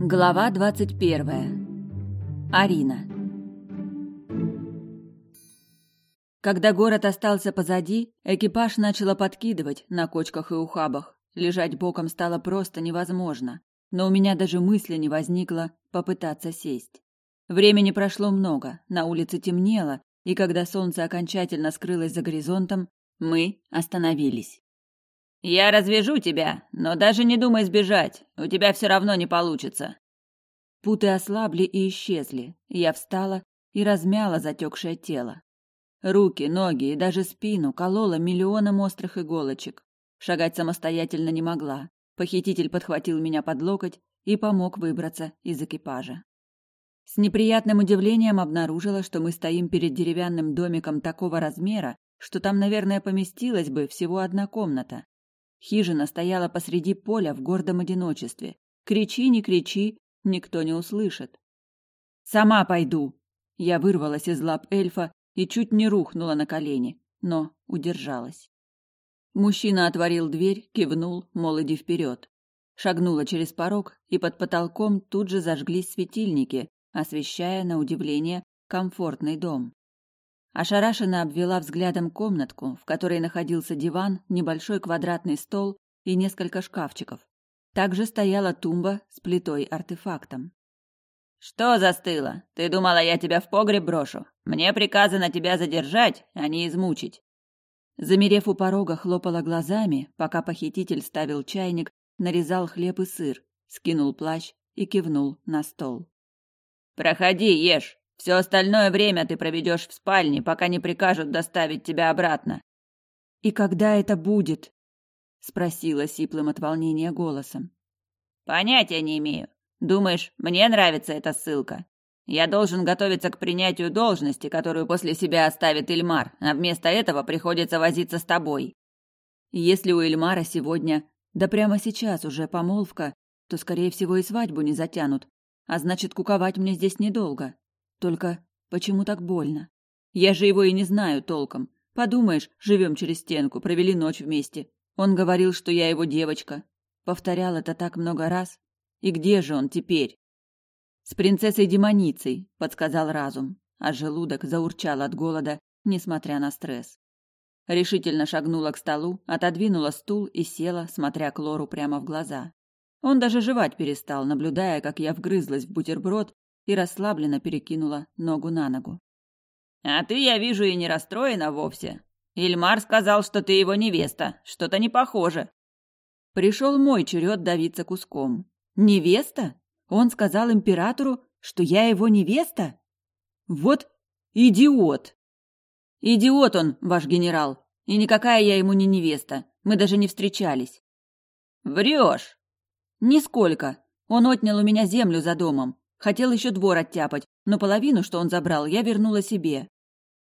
Глава двадцать первая. Арина. Когда город остался позади, экипаж начало подкидывать на кочках и ухабах. Лежать боком стало просто невозможно, но у меня даже мысли не возникло попытаться сесть. Времени прошло много, на улице темнело, и когда солнце окончательно скрылось за горизонтом, мы остановились. Я развяжу тебя, но даже не думай сбежать. У тебя все равно не получится. Путы ослабли и исчезли. Я встала и размяла затекшее тело. Руки, ноги и даже спину колола миллионом острых иголочек. Шагать самостоятельно не могла. Похититель подхватил меня под локоть и помог выбраться из экипажа. С неприятным удивлением обнаружила, что мы стоим перед деревянным домиком такого размера, что там, наверное, поместилась бы всего одна комната. Хижина стояла посреди поля в гордом одиночестве. Кричи, не кричи, никто не услышит. «Сама пойду!» Я вырвалась из лап эльфа и чуть не рухнула на колени, но удержалась. Мужчина отворил дверь, кивнул, мол, иди вперед. Шагнула через порог, и под потолком тут же зажглись светильники, освещая, на удивление, комфортный дом. Ошарашенно обвела взглядом комнатку, в которой находился диван, небольшой квадратный стол и несколько шкафчиков. Также стояла тумба с плитой-артефактом. «Что застыло? Ты думала, я тебя в погреб брошу? Мне приказано тебя задержать, а не измучить». Замерев у порога, хлопала глазами, пока похититель ставил чайник, нарезал хлеб и сыр, скинул плащ и кивнул на стол. «Проходи, ешь. Все остальное время ты проведешь в спальне, пока не прикажут доставить тебя обратно. И когда это будет? спросила сиплым от волнения голосом. Понятия не имею. Думаешь, мне нравится эта ссылка? Я должен готовиться к принятию должности, которую после себя оставит Ильмар, а вместо этого приходится возиться с тобой. Если у Ильмара сегодня, да прямо сейчас уже помолвка, то, скорее всего, и свадьбу не затянут, а значит, куковать мне здесь недолго. Только почему так больно? Я же его и не знаю толком. Подумаешь, живем через стенку, провели ночь вместе. Он говорил, что я его девочка. Повторял это так много раз. И где же он теперь? С принцессой-демоницей, подсказал разум, а желудок заурчал от голода, несмотря на стресс. Решительно шагнула к столу, отодвинула стул и села, смотря Клору прямо в глаза. Он даже жевать перестал, наблюдая, как я вгрызлась в бутерброд и расслабленно перекинула ногу на ногу. А ты, я вижу, и не расстроена вовсе. Ильмар сказал, что ты его невеста. Что-то не похоже. Пришел мой черед давиться куском. Невеста? Он сказал императору, что я его невеста? Вот идиот. Идиот он, ваш генерал. И никакая я ему не невеста. Мы даже не встречались. Врешь. Нисколько. Он отнял у меня землю за домом. Хотел еще двор оттяпать, но половину, что он забрал, я вернула себе.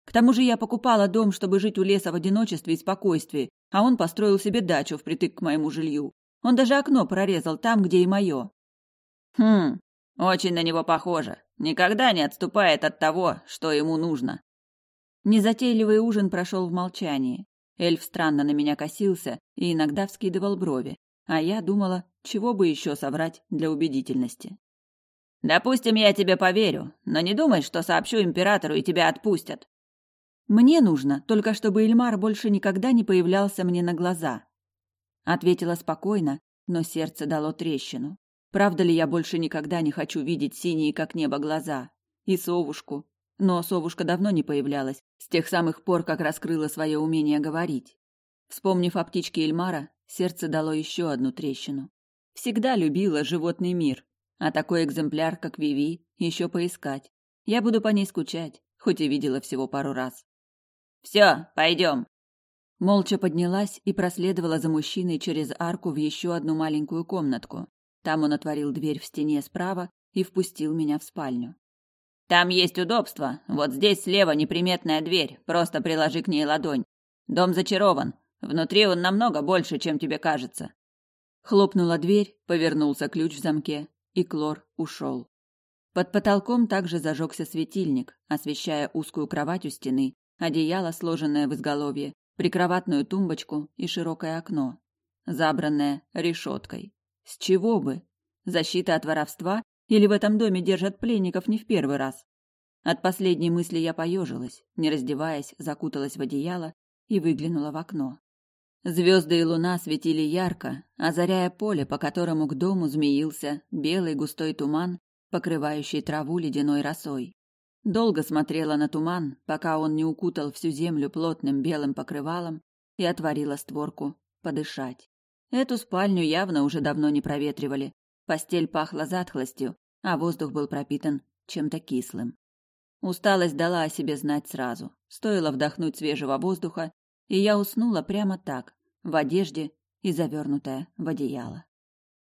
К тому же я покупала дом, чтобы жить у леса в одиночестве и спокойствии, а он построил себе дачу впритык к моему жилью. Он даже окно прорезал там, где и мое. Хм, очень на него похоже. Никогда не отступает от того, что ему нужно. Незатейливый ужин прошел в молчании. Эльф странно на меня косился и иногда вскидывал брови, а я думала, чего бы еще соврать для убедительности. Допустим, я тебе поверю, но не думай, что сообщу императору и тебя отпустят. Мне нужно только чтобы Эльмар больше никогда не появлялся мне на глаза. Ответила спокойно, но сердце дало трещину. Правда ли я больше никогда не хочу видеть синие как небо глаза и совушку? Но совушка давно не появлялась, с тех самых пор, как раскрыла свое умение говорить. Вспомнив о птичке Эльмара, сердце дало еще одну трещину. Всегда любила животный мир, а такой экземпляр, как Виви, еще поискать. Я буду по ней скучать, хоть и видела всего пару раз. Все, пойдем. Молча поднялась и проследовала за мужчиной через арку в еще одну маленькую комнатку. Там он отворил дверь в стене справа и впустил меня в спальню. Там есть удобство. Вот здесь слева неприметная дверь. Просто приложи к ней ладонь. Дом зачарован. Внутри он намного больше, чем тебе кажется. Хлопнула дверь, повернулся ключ в замке, и Клор ушел. Под потолком также зажегся светильник, освещая узкую кровать у стены, одеяло, сложенное в изголовье, прикроватную тумбочку и широкое окно, забранное решеткой. С чего бы? Защита от воровства Или в этом доме держат пленников не в первый раз? От последней мысли я поежилась, не раздеваясь, закуталась в одеяло и выглянула в окно. Звезды и луна светили ярко, озаряя поле, по которому к дому змеился белый густой туман, покрывающий траву ледяной росой. Долго смотрела на туман, пока он не укутал всю землю плотным белым покрывалом, и отворила створку подышать. Эту спальню явно уже давно не проветривали. Постель пахла затхлостью, а воздух был пропитан чем-то кислым. Усталость дала о себе знать сразу. Стоило вдохнуть свежего воздуха, и я уснула прямо так, в одежде и завернутая в одеяло.